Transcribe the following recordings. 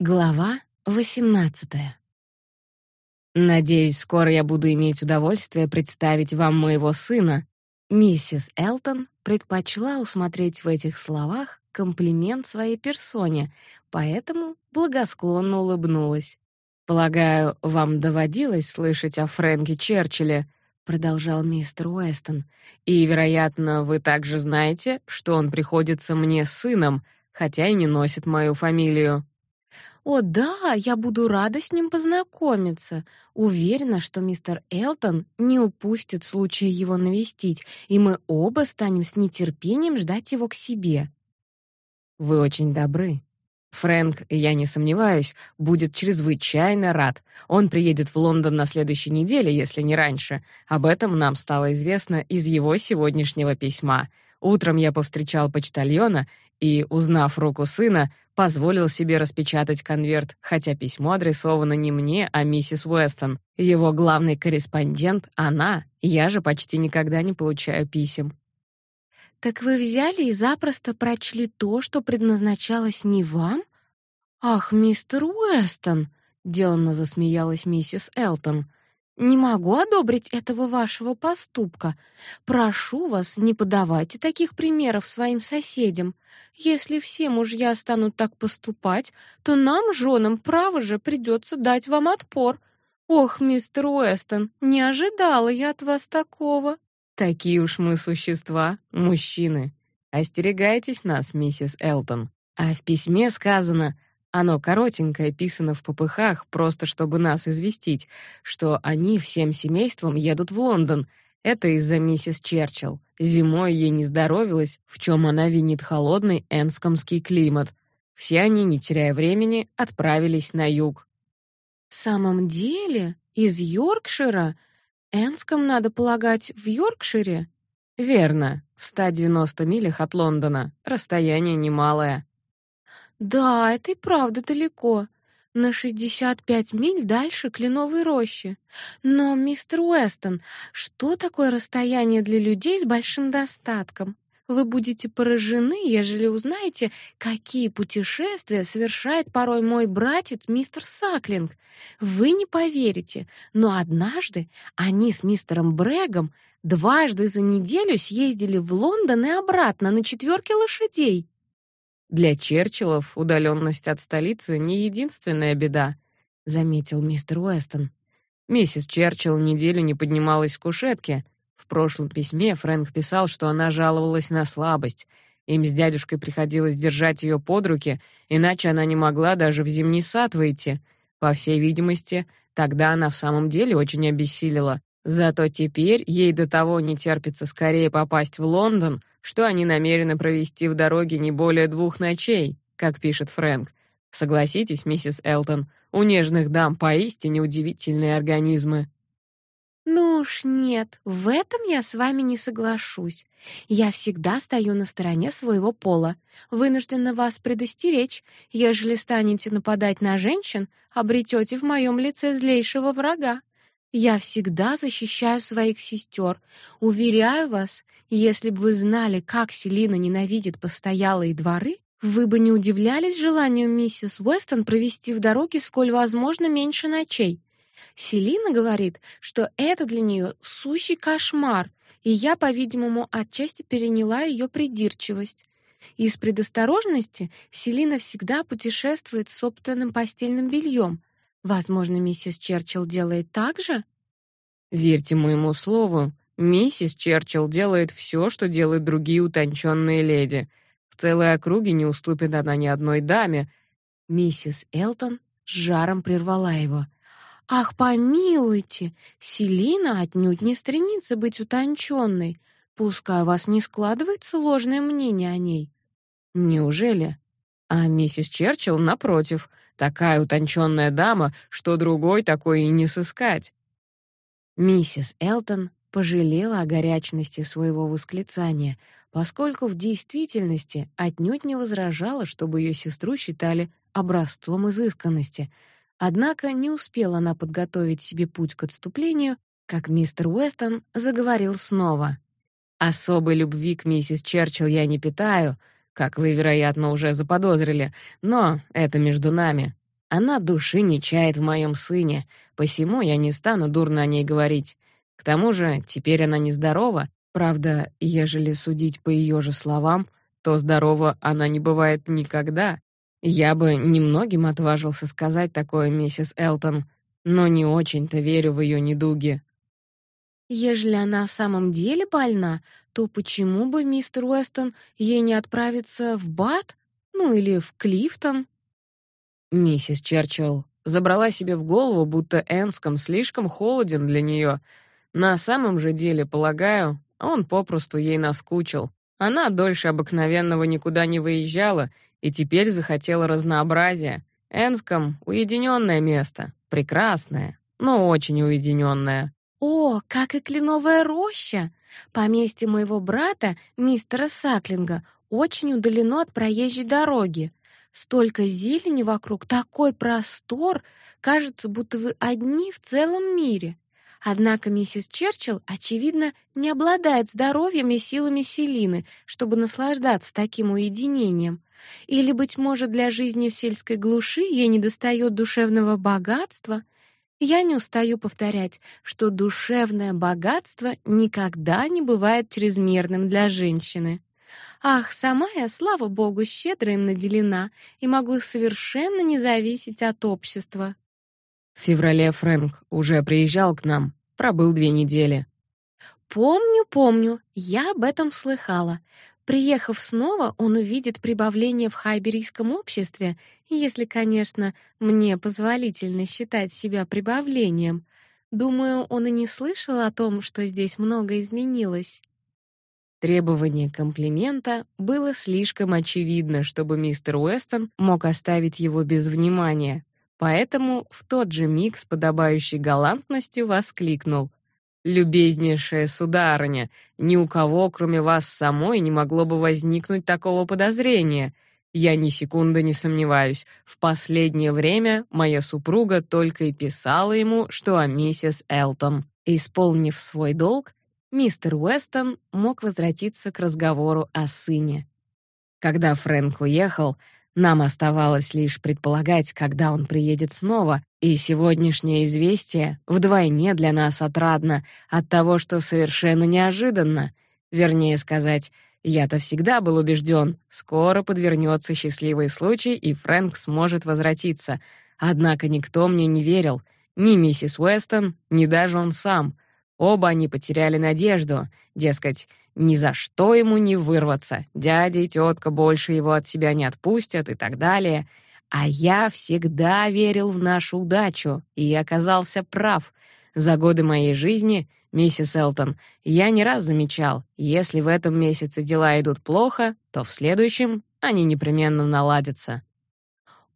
Глава 18. Надеюсь, скоро я буду иметь удовольствие представить вам моего сына. Миссис Элтон предпочла усмотреть в этих словах комплимент своей персоне, поэтому благосклонно улыбнулась. Полагаю, вам доводилось слышать о Фрэнке Черчилле, продолжал мистер Уэстон. И, вероятно, вы также знаете, что он приходится мне сыном, хотя и не носит мою фамилию. О, да, я буду рада с ним познакомиться. Уверена, что мистер Элтон не упустит случая его навестить, и мы оба станем с нетерпением ждать его к себе. Вы очень добры. Фрэнк, я не сомневаюсь, будет чрезвычайно рад. Он приедет в Лондон на следующей неделе, если не раньше. Об этом нам стало известно из его сегодняшнего письма. Утром я повстречал почтальона и, узнав руку сына, позволил себе распечатать конверт, хотя письмо адресовано не мне, а миссис Уэстон. Его главный корреспондент она. Я же почти никогда не получаю писем. Так вы взяли и запросто прочли то, что предназначалось не вам? Ах, мистер Уэстон, деланно засмеялась миссис Элтон. Не могу одобрить этого вашего поступка. Прошу вас, не подавайте таких примеров своим соседям. Если все мужья станут так поступать, то нам, женам, право же придется дать вам отпор. Ох, мистер Уэстон, не ожидала я от вас такого. Такие уж мы существа, мужчины. Остерегайтесь нас, миссис Элтон. А в письме сказано: оно коротенькое, писано в попыхах, просто чтобы нас известить, что они всем семейством едут в Лондон. Это из-за миссис Черчилл. Зимой ей не здоровилось, в чем она винит холодный энскомский климат. Все они, не теряя времени, отправились на юг. В самом деле, из Йоркшира Энском надо полагать в Йоркшире. Верно, в 190 милях от Лондона. Расстояние немалое. Да, это и правда далеко. На 65 миль дальше Кленовой рощи. Но, мистер Уэстон, что такое расстояние для людей с большим достатком? Вы будете поражены, ежели узнаете, какие путешествия совершает порой мой братец мистер Саклинг. Вы не поверите, но однажды они с мистером Брэгом дважды за неделю съездили в Лондон и обратно на четверке лошадей. Для Черчиллов удаленность от столицы не единственная беда, заметил мистер Уэстон. Миссис Черчилл неделю не поднималась с кушетки. В прошлом письме Фрэнк писал, что она жаловалась на слабость. Им с дядюшкой приходилось держать ее под руки, иначе она не могла даже в зимний сад выйти. По всей видимости, тогда она в самом деле очень обессилила. Зато теперь ей до того не терпится скорее попасть в Лондон, что они намерены провести в дороге не более двух ночей, как пишет Фрэнк. Согласитесь, миссис Элтон, у нежных дам поистине удивительные организмы. Ну уж нет, в этом я с вами не соглашусь. Я всегда стою на стороне своего пола. Вынуждена вас предостеречь, ежели станете нападать на женщин, обретете в моем лице злейшего врага. Я всегда защищаю своих сестер. Уверяю вас, если бы вы знали, как Селина ненавидит постоялые дворы, вы бы не удивлялись желанию миссис Уэстон провести в дороге сколь возможно меньше ночей. Селина говорит, что это для нее сущий кошмар, и я, по-видимому, отчасти переняла ее придирчивость. Из предосторожности Селина всегда путешествует с собственным постельным бельем, Возможно, миссис Черчилл делает так же? Верьте моему слову, миссис Черчилл делает все, что делают другие утонченные леди. В целой округе не уступит она ни одной даме. Миссис Элтон с жаром прервала его. Ах, помилуйте, Селина отнюдь не стремится быть утонченной. Пускай у вас не складывается ложное мнение о ней. Неужели? А миссис Черчилл напротив, Такая утонченная дама, что другой такой и не сыскать. Миссис Элтон пожалела о горячности своего восклицания, поскольку в действительности отнюдь не возражала, чтобы ее сестру считали образцом изысканности. Однако не успела она подготовить себе путь к отступлению, как мистер Уэстон заговорил снова. Особой любви к миссис Черчилл я не питаю, как вы, вероятно, уже заподозрили, но это между нами. Она души не чает в моем сыне, посему я не стану дурно о ней говорить. К тому же, теперь она нездорова. Правда, ежели судить по ее же словам, то здорова она не бывает никогда. Я бы немногим отважился сказать такое, миссис Элтон, но не очень-то верю в ее недуги. Ежели она в самом деле больна, то почему бы мистер Уэстон ей не отправиться в Бат, ну или в Клифтон? Миссис Черчилл забрала себе в голову, будто Энском слишком холоден для нее. На самом же деле, полагаю, он попросту ей наскучил. Она дольше обыкновенного никуда не выезжала и теперь захотела разнообразия. Энском — уединенное место, прекрасное, но очень уединенное. О, как и кленовая роща! Поместье моего брата, мистера Саклинга, очень удалено от проезжей дороги. Столько зелени вокруг, такой простор, кажется, будто вы одни в целом мире. Однако миссис Черчилл, очевидно, не обладает здоровьем и силами Селины, чтобы наслаждаться таким уединением. Или, быть может, для жизни в сельской глуши ей недостает душевного богатства — я не устаю повторять, что душевное богатство никогда не бывает чрезмерным для женщины. Ах, сама я, слава богу, щедро им наделена и могу совершенно не зависеть от общества. В феврале Фрэнк уже приезжал к нам, пробыл две недели. Помню, помню, я об этом слыхала. Приехав снова, он увидит прибавление в хайберийском обществе, если, конечно, мне позволительно считать себя прибавлением. Думаю, он и не слышал о том, что здесь много изменилось. Требование комплимента было слишком очевидно, чтобы мистер Уэстон мог оставить его без внимания. Поэтому в тот же миг с подобающей галантностью воскликнул: Любезнейшая сударыня, ни у кого, кроме вас самой, не могло бы возникнуть такого подозрения. Я ни секунды не сомневаюсь, в последнее время моя супруга только и писала ему, что о миссис Элтон. Исполнив свой долг, мистер Уэстон мог возвратиться к разговору о сыне. Когда Фрэнк уехал, нам оставалось лишь предполагать, когда он приедет снова, и сегодняшнее известие вдвойне для нас отрадно от того, что совершенно неожиданно. Вернее сказать, я-то всегда был убежден, скоро подвернется счастливый случай, и Фрэнк сможет возвратиться. Однако никто мне не верил, ни миссис Уэстон, ни даже он сам. Оба они потеряли надежду, дескать, ни за что ему не вырваться. Дядя и тетка больше его от себя не отпустят и так далее. А я всегда верил в нашу удачу и оказался прав. За годы моей жизни, миссис Элтон, я не раз замечал, если в этом месяце дела идут плохо, то в следующем они непременно наладятся.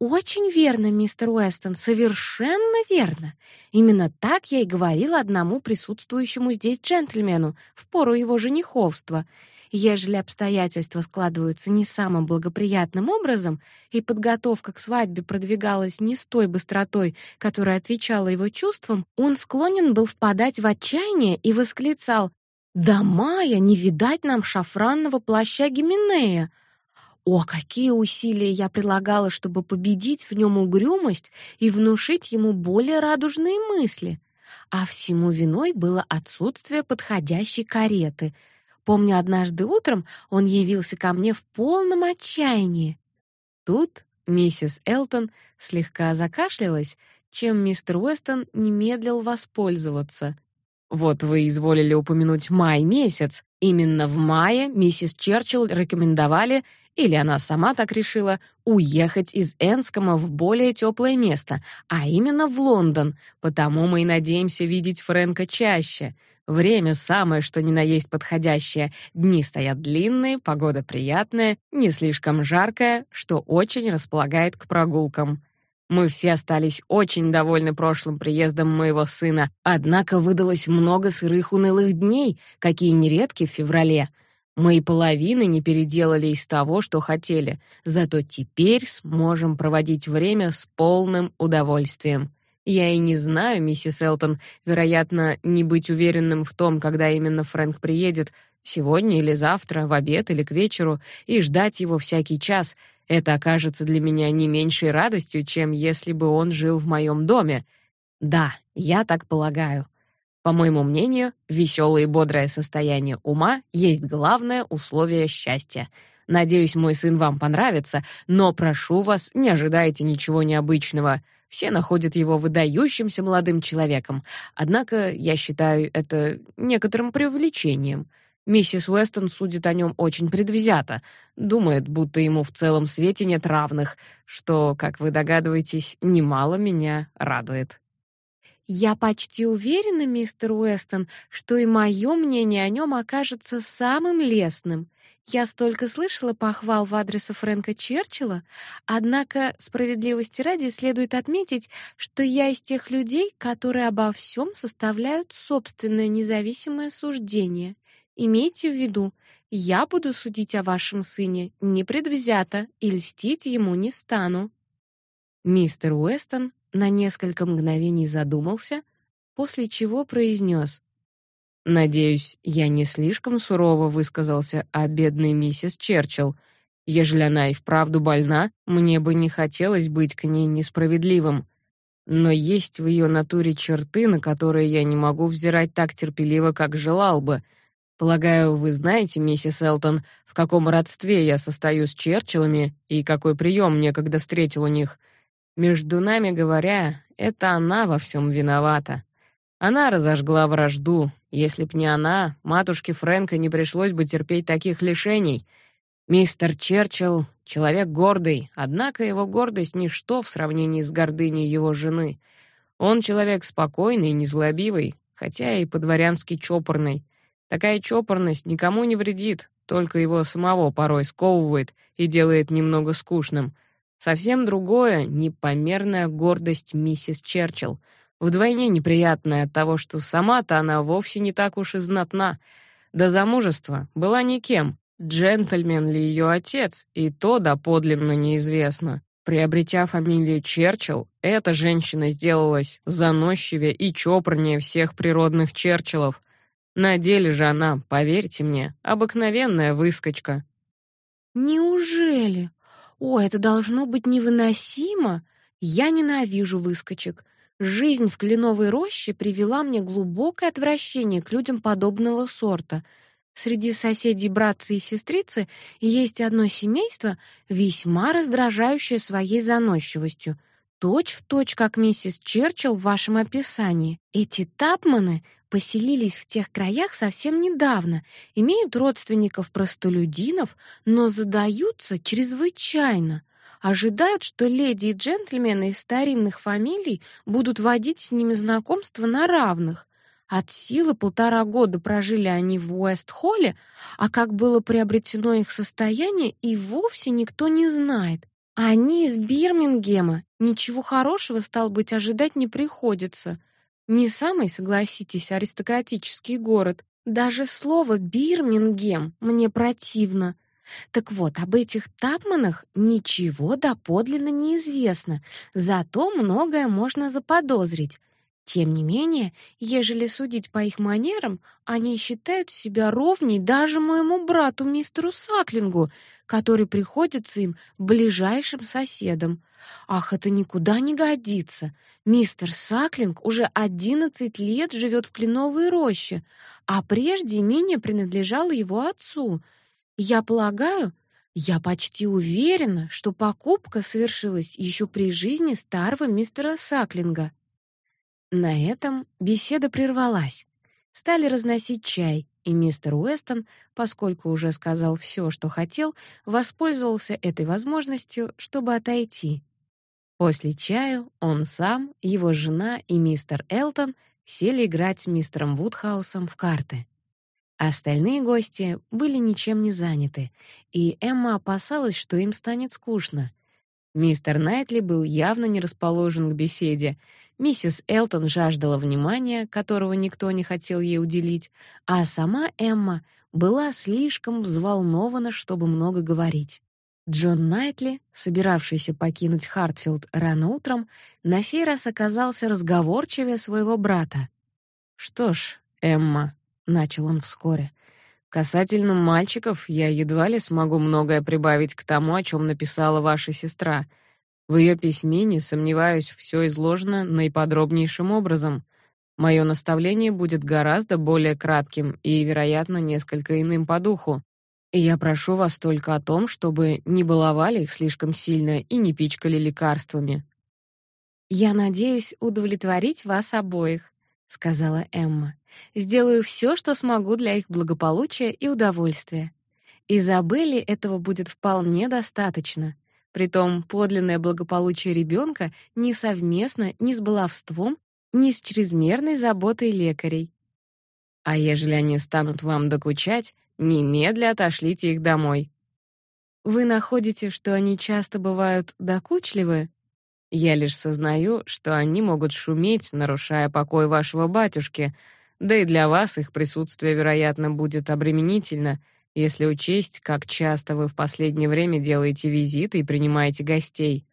Очень верно, мистер Уэстон, совершенно верно. Именно так я и говорила одному присутствующему здесь джентльмену в пору его жениховства. Ежели обстоятельства складываются не самым благоприятным образом, и подготовка к свадьбе продвигалась не с той быстротой, которая отвечала его чувствам, он склонен был впадать в отчаяние и восклицал: "Да Майя, не видать нам шафранного плаща Гименея!" О, какие усилия я прилагала, чтобы победить в нем угрюмость и внушить ему более радужные мысли. А всему виной было отсутствие подходящей кареты. Помню, однажды утром он явился ко мне в полном отчаянии. Тут миссис Элтон слегка закашлялась, чем мистер Уэстон не медлил воспользоваться. Вот вы изволили упомянуть май месяц. Именно в мае миссис Черчилл рекомендовали или она сама так решила, уехать из Энскома в более теплое место, а именно в Лондон. Потому мы и надеемся видеть Фрэнка чаще. Время самое что ни на есть подходящее. Дни стоят длинные, погода приятная, не слишком жаркая, что очень располагает к прогулкам. Мы все остались очень довольны прошлым приездом моего сына, однако выдалось много сырых унылых дней, какие нередки в феврале. Мы и половины не переделали из того, что хотели, зато теперь сможем проводить время с полным удовольствием. Я и не знаю, миссис Элтон, вероятно, не быть уверенным в том, когда именно Фрэнк приедет, сегодня или завтра, в обед или к вечеру, и ждать его всякий час. Это окажется для меня не меньшей радостью, чем если бы он жил в моем доме. Да, я так полагаю. По моему мнению, веселое и бодрое состояние ума есть главное условие счастья. Надеюсь, мой сын вам понравится, но прошу вас, не ожидайте ничего необычного. Все находят его выдающимся молодым человеком. Однако я считаю это некоторым преувеличением. Миссис Уэстон судит о нем очень предвзято, думает, будто ему в целом свете нет равных, что, как вы догадываетесь, немало меня радует. Я почти уверена, мистер Уэстон, что и мое мнение о нем окажется самым лестным. Я столько слышала похвал в адрес Фрэнка Черчилля, однако справедливости ради следует отметить, что я из тех людей, которые обо всем составляют собственное независимое суждение — Имейте в виду, я буду судить о вашем сыне непредвзято и льстить ему не стану. Мистер Уэстон на несколько мгновений задумался, после чего произнес: "Надеюсь, я не слишком сурово высказался о бедной миссис Черчилл. Ежели она и вправду больна, мне бы не хотелось быть к ней несправедливым. Но есть в ее натуре черты, на которые я не могу взирать так терпеливо, как желал бы." Полагаю, вы знаете, миссис Элтон, в каком родстве я состою с Черчиллами и какой прием некогда встретил у них. Между нами говоря, это она во всем виновата. Она разожгла вражду. Если б не она, матушке Фрэнка не пришлось бы терпеть таких лишений. Мистер Черчилл — человек гордый, однако его гордость — ничто в сравнении с гордыней его жены. Он человек спокойный и незлобивый, хотя и по-дворянски чопорный. Такая чопорность никому не вредит, только его самого порой сковывает и делает немного скучным. Совсем другое — непомерная гордость миссис Черчилл, вдвойне неприятная от того, что сама-то она вовсе не так уж и знатна. До замужества была никем, джентльмен ли ее отец, и то доподлинно неизвестно. Приобретя фамилию Черчилл, эта женщина сделалась заносчивее и чопорнее всех природных Черчиллов. На деле же она, поверьте мне, обыкновенная выскочка. Неужели? О, это должно быть невыносимо. Я ненавижу выскочек. Жизнь в кленовой роще привела мне глубокое отвращение к людям подобного сорта. Среди соседей братцы и сестрицы есть одно семейство, весьма раздражающее своей заносчивостью, точь в точь как миссис Черчилл в вашем описании. Эти тапманы поселились в тех краях совсем недавно, имеют родственников-простолюдинов, но задаются чрезвычайно. Ожидают, что леди и джентльмены из старинных фамилий будут водить с ними знакомство на равных. От силы полтора года прожили они в Уэст-Холле, а как было приобретено их состояние, и вовсе никто не знает. Они из Бирмингема, ничего хорошего, стал быть, ожидать не приходится. Не самый, согласитесь, аристократический город. Даже слово Бирмингем мне противно. Так вот, об этих Тапманах ничего доподлинно не известно, зато многое можно заподозрить. Тем не менее, ежели судить по их манерам, они считают себя ровней даже моему брату мистеру Саклингу, который приходится им ближайшим соседом. Ах, это никуда не годится. Мистер Саклинг уже 11 лет живет в кленовой роще, а прежде имение принадлежало его отцу. Я полагаю, я почти уверена, что покупка совершилась еще при жизни старого мистера Саклинга. На этом беседа прервалась. Стали разносить чай, и мистер Уэстон, поскольку уже сказал все, что хотел, воспользовался этой возможностью, чтобы отойти. После чаю он сам, его жена и мистер Элтон сели играть с мистером Вудхаусом в карты. Остальные гости были ничем не заняты, и Эмма опасалась, что им станет скучно. Мистер Найтли был явно не расположен к беседе. Миссис Элтон жаждала внимания, которого никто не хотел ей уделить, а сама Эмма была слишком взволнована, чтобы много говорить. Джон Найтли, собиравшийся покинуть Хартфилд рано утром, на сей раз оказался разговорчивее своего брата. «Что ж, Эмма», — начал он вскоре, Касательно мальчиков, я едва ли смогу многое прибавить к тому, о чем написала ваша сестра. В ее письме, не сомневаюсь, все изложено наиподробнейшим образом. Мое наставление будет гораздо более кратким и, вероятно, несколько иным по духу. И я прошу вас только о том, чтобы не баловали их слишком сильно и не пичкали лекарствами. Я надеюсь удовлетворить вас обоих, сказала Эмма. Сделаю все, что смогу для их благополучия и удовольствия. Изабелле этого будет вполне достаточно. Притом подлинное благополучие ребенка не совместно ни с баловством, ни с чрезмерной заботой лекарей. А ежели они станут вам докучать, немедля отошлите их домой. Вы находите, что они часто бывают докучливы? Я лишь сознаю, что они могут шуметь, нарушая покой вашего батюшки, да и для вас их присутствие, вероятно, будет обременительно, если учесть, как часто вы в последнее время делаете визиты и принимаете гостей.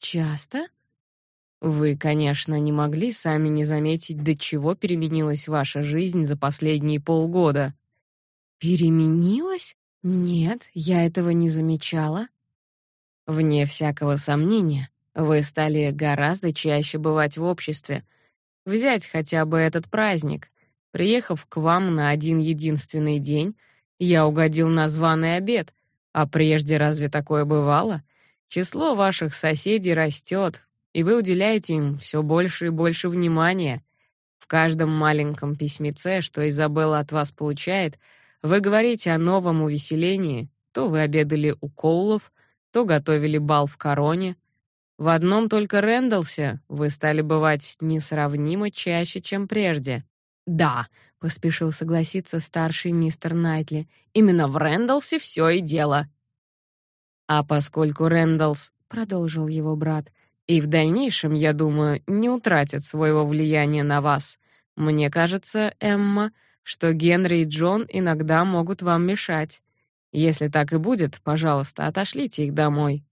Часто? Вы, конечно, не могли сами не заметить, до чего переменилась ваша жизнь за последние полгода. Переменилась? Нет, я этого не замечала. Вне всякого сомнения, вы стали гораздо чаще бывать в обществе. Взять хотя бы этот праздник. Приехав к вам на один единственный день, я угодил на званый обед. А прежде разве такое бывало? Число ваших соседей растет, и вы уделяете им все больше и больше внимания. В каждом маленьком письмеце, что Изабелла от вас получает, вы говорите о новом увеселении. То вы обедали у Коулов, то готовили бал в Короне, в одном только Рэндалсе вы стали бывать несравнимо чаще, чем прежде. Да, поспешил согласиться старший мистер Найтли. Именно в Рэндалсе все и дело. А поскольку Рэндалс, продолжил его брат, и в дальнейшем, я думаю, не утратит своего влияния на вас, мне кажется, Эмма, что Генри и Джон иногда могут вам мешать. Если так и будет, пожалуйста, отошлите их домой.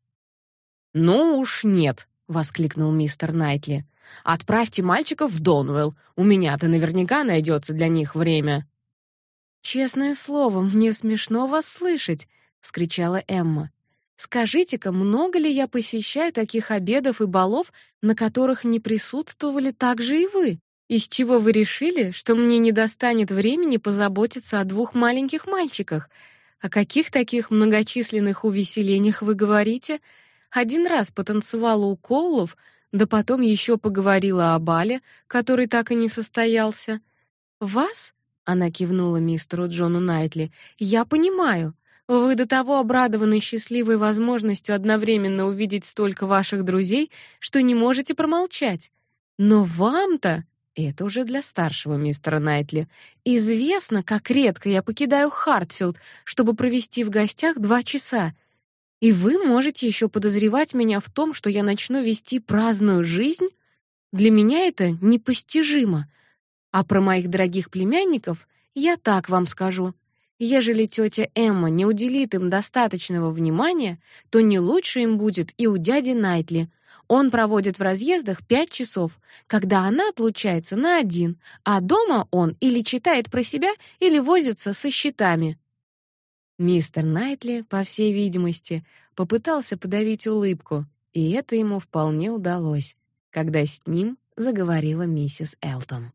«Ну уж нет», — воскликнул мистер Найтли. «Отправьте мальчиков в Донуэлл. У меня-то наверняка найдется для них время». «Честное слово, мне смешно вас слышать», — вскричала Эмма. «Скажите-ка, много ли я посещаю таких обедов и балов, на которых не присутствовали также и вы? Из чего вы решили, что мне не достанет времени позаботиться о двух маленьких мальчиках? О каких таких многочисленных увеселениях вы говорите?» Один раз потанцевала у Коулов, да потом еще поговорила о бале, который так и не состоялся. Вас? Она кивнула мистеру Джону Найтли. Я понимаю. Вы до того обрадованы счастливой возможностью одновременно увидеть столько ваших друзей, что не можете промолчать. Но вам-то это уже для старшего мистера Найтли. Известно, как редко я покидаю Хартфилд, чтобы провести в гостях два часа. И вы можете еще подозревать меня в том, что я начну вести праздную жизнь? Для меня это непостижимо. А про моих дорогих племянников я так вам скажу. Ежели тетя Эмма не уделит им достаточного внимания, то не лучше им будет и у дяди Найтли. Он проводит в разъездах пять часов, когда она отлучается на один, а дома он или читает про себя, или возится со счетами. Мистер Найтли, по всей видимости, попытался подавить улыбку, и это ему вполне удалось, когда с ним заговорила миссис Элтон.